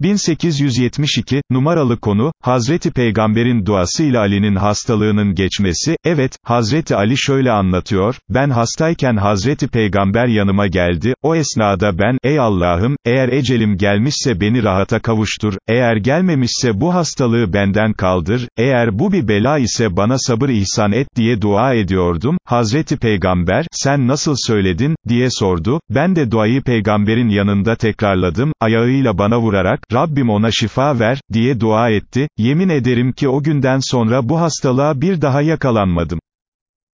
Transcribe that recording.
1872, numaralı konu, Hazreti Peygamber'in duasıyla Ali'nin hastalığının geçmesi, evet, Hazreti Ali şöyle anlatıyor, ben hastayken Hazreti Peygamber yanıma geldi, o esnada ben, ey Allah'ım, eğer ecelim gelmişse beni rahata kavuştur, eğer gelmemişse bu hastalığı benden kaldır, eğer bu bir bela ise bana sabır ihsan et diye dua ediyordum, Hazreti Peygamber, sen nasıl söyledin, diye sordu, ben de duayı Peygamberin yanında tekrarladım, ayağıyla bana vurarak, Rabbim ona şifa ver, diye dua etti, yemin ederim ki o günden sonra bu hastalığa bir daha yakalanmadım.